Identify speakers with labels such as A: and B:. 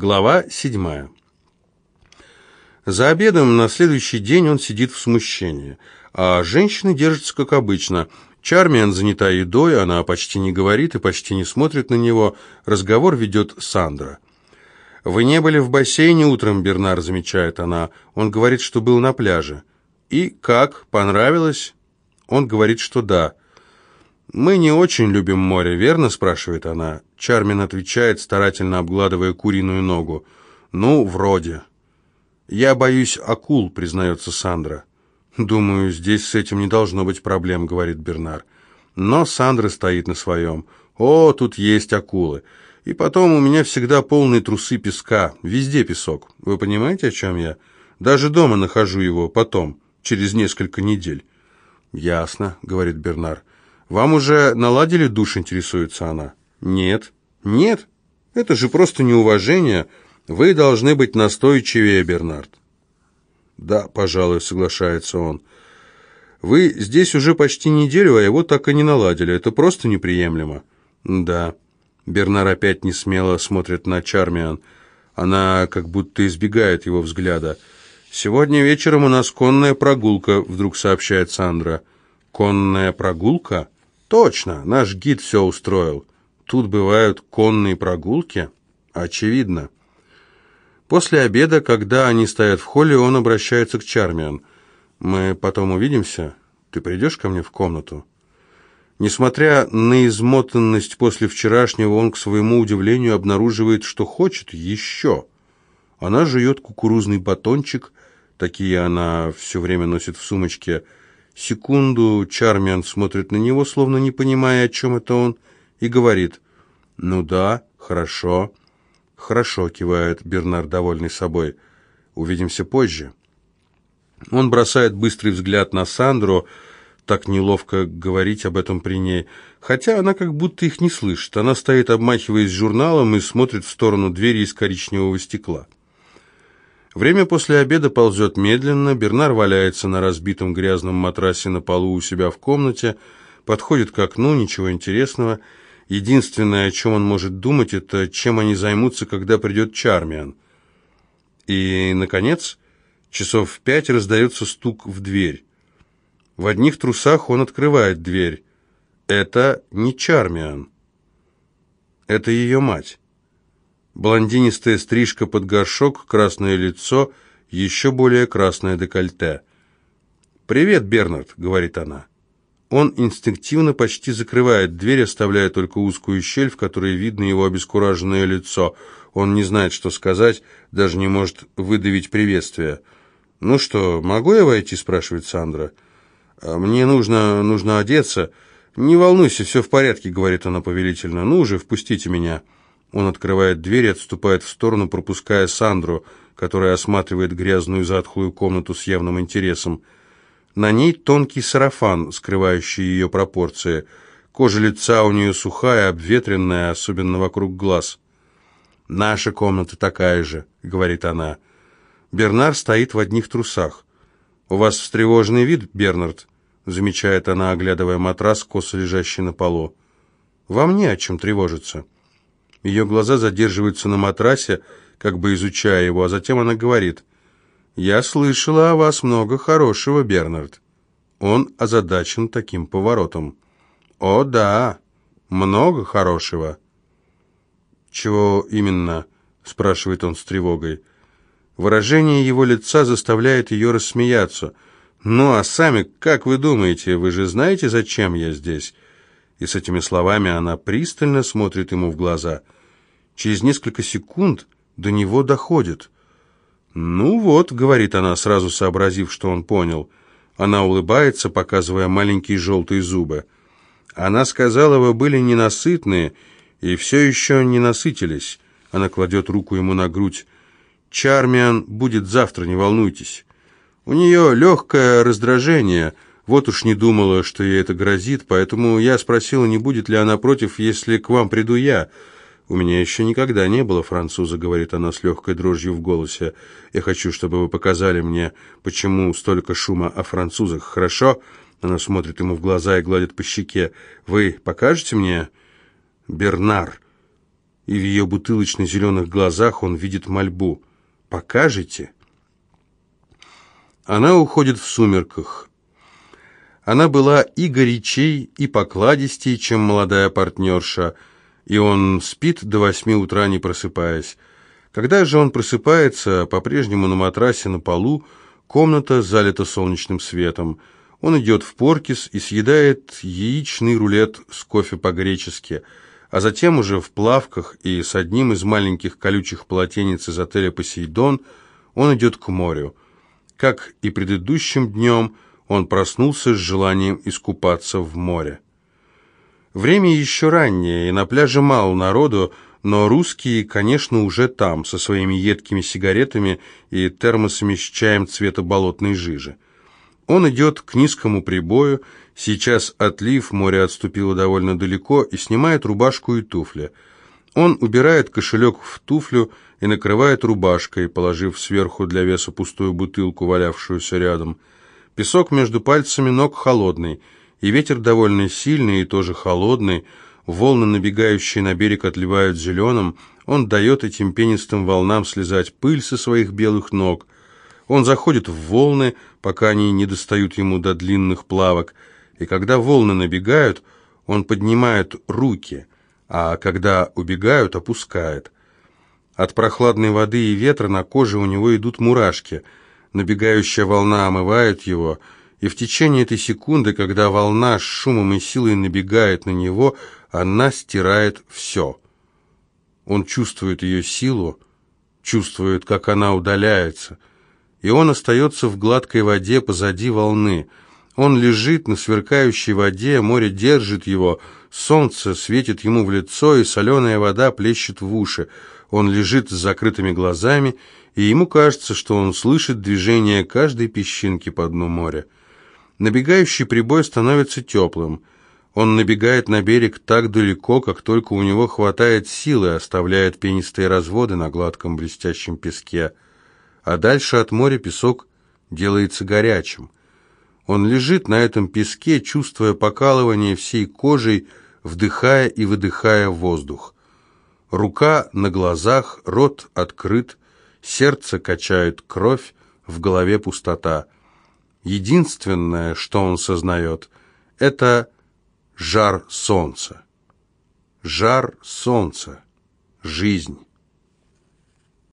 A: Глава седьмая. За обедом на следующий день он сидит в смущении, а женщины держатся как обычно. Чармиан занята едой, она почти не говорит и почти не смотрит на него. Разговор ведет Сандра. «Вы не были в бассейне утром, Бернар», — замечает она. Он говорит, что был на пляже. «И как? Понравилось?» Он говорит, что да. «Мы не очень любим море, верно?» – спрашивает она. Чармин отвечает, старательно обгладывая куриную ногу. «Ну, вроде». «Я боюсь акул», – признается Сандра. «Думаю, здесь с этим не должно быть проблем», – говорит Бернар. Но Сандра стоит на своем. «О, тут есть акулы. И потом у меня всегда полные трусы песка. Везде песок. Вы понимаете, о чем я? Даже дома нахожу его потом, через несколько недель». «Ясно», — говорит Бернар. «Вам уже наладили душ?» — интересуется она. «Нет». «Нет? Это же просто неуважение. Вы должны быть настойчивее, Бернард». «Да, пожалуй», — соглашается он. «Вы здесь уже почти неделю, а его так и не наладили. Это просто неприемлемо». «Да». Бернар опять не смело смотрит на Чармиан. Она как будто избегает его взгляда. «Сегодня вечером у нас конная прогулка», — вдруг сообщает Сандра. «Конная прогулка?» «Точно, наш гид все устроил. Тут бывают конные прогулки?» «Очевидно». После обеда, когда они стоят в холле, он обращается к Чармиан. «Мы потом увидимся? Ты придешь ко мне в комнату?» Несмотря на измотанность после вчерашнего, он, к своему удивлению, обнаруживает, что хочет еще. Она жует кукурузный батончик, такие она все время носит в сумочке. Секунду Чармиан смотрит на него, словно не понимая, о чем это он, и говорит «Ну да, хорошо». «Хорошо», — кивает Бернар, довольный собой. «Увидимся позже». Он бросает быстрый взгляд на Сандру, так неловко говорить об этом при ней, хотя она как будто их не слышит. Она стоит, обмахиваясь журналом, и смотрит в сторону двери из коричневого стекла. Время после обеда ползет медленно, Бернар валяется на разбитом грязном матрасе на полу у себя в комнате, подходит к окну, ничего интересного. Единственное, о чем он может думать, это чем они займутся, когда придет Чармиан. И, наконец, часов в пять раздается стук в дверь. В одних трусах он открывает дверь. Это не Чармиан. Это ее мать. Блондинистая стрижка под горшок, красное лицо, еще более красное декольте. «Привет, Бернард», — говорит она. Он инстинктивно почти закрывает дверь, оставляя только узкую щель, в которой видно его обескураженное лицо. Он не знает, что сказать, даже не может выдавить приветствие. «Ну что, могу я войти?» — спрашивает Сандра. «А «Мне нужно, нужно одеться». «Не волнуйся, все в порядке», — говорит она повелительно. «Ну же, впустите меня». Он открывает дверь и отступает в сторону, пропуская Сандру, которая осматривает грязную затхлую комнату с явным интересом. На ней тонкий сарафан, скрывающий ее пропорции. Кожа лица у нее сухая, обветренная, особенно вокруг глаз. «Наша комната такая же», — говорит она. Бернар стоит в одних трусах. «У вас встревоженный вид, Бернард», — замечает она, оглядывая матрас, косо лежащий на полу. «Вам не о чем тревожиться». Ее глаза задерживаются на матрасе, как бы изучая его, а затем она говорит, «Я слышала о вас много хорошего, Бернард». Он озадачен таким поворотом. «О, да, много хорошего». «Чего именно?» — спрашивает он с тревогой. Выражение его лица заставляет ее рассмеяться. «Ну, а сами, как вы думаете, вы же знаете, зачем я здесь?» И с этими словами она пристально смотрит ему в глаза. Через несколько секунд до него доходит. «Ну вот», — говорит она, сразу сообразив, что он понял. Она улыбается, показывая маленькие желтые зубы. Она сказала, вы были ненасытные и все еще не насытились. Она кладет руку ему на грудь. «Чармиан будет завтра, не волнуйтесь. У нее легкое раздражение». Вот уж не думала, что ей это грозит, поэтому я спросила, не будет ли она против, если к вам приду я. У меня еще никогда не было француза, говорит она с легкой дрожью в голосе. Я хочу, чтобы вы показали мне, почему столько шума о французах. Хорошо? Она смотрит ему в глаза и гладит по щеке. Вы покажете мне? Бернар. и в ее бутылочно-зеленых глазах он видит мольбу. «Покажете?» Она уходит в сумерках. Она была и горячей, и покладистей, чем молодая партнерша, и он спит до восьми утра, не просыпаясь. Когда же он просыпается, по-прежнему на матрасе на полу, комната залита солнечным светом. Он идет в Поркис и съедает яичный рулет с кофе по-гречески, а затем уже в плавках и с одним из маленьких колючих полотенец из отеля «Посейдон» он идет к морю. Как и предыдущим днем, он проснулся с желанием искупаться в море. Время еще раннее, и на пляже мало народу, но русские, конечно, уже там, со своими едкими сигаретами и термосами с чаем цвета болотной жижи. Он идет к низкому прибою, сейчас отлив, море отступило довольно далеко, и снимает рубашку и туфли. Он убирает кошелек в туфлю и накрывает рубашкой, положив сверху для веса пустую бутылку, валявшуюся рядом. Песок между пальцами ног холодный, и ветер довольно сильный и тоже холодный, волны, набегающие на берег, отливают зеленым, он дает этим пенистым волнам слезать пыль со своих белых ног. Он заходит в волны, пока они не достают ему до длинных плавок, и когда волны набегают, он поднимает руки, а когда убегают, опускает. От прохладной воды и ветра на коже у него идут мурашки – Набегающая волна омывает его, и в течение этой секунды, когда волна с шумом и силой набегает на него, она стирает все. Он чувствует ее силу, чувствует, как она удаляется, и он остается в гладкой воде позади волны. Он лежит на сверкающей воде, море держит его, солнце светит ему в лицо, и соленая вода плещет в уши. Он лежит с закрытыми глазами, и ему кажется, что он слышит движение каждой песчинки по дну моря. Набегающий прибой становится теплым. Он набегает на берег так далеко, как только у него хватает силы, оставляет пенистые разводы на гладком блестящем песке. А дальше от моря песок делается горячим. Он лежит на этом песке, чувствуя покалывание всей кожей, вдыхая и выдыхая воздух. Рука на глазах, рот открыт, сердце качает кровь, в голове пустота. Единственное, что он сознает, это жар солнца. Жар солнца. Жизнь.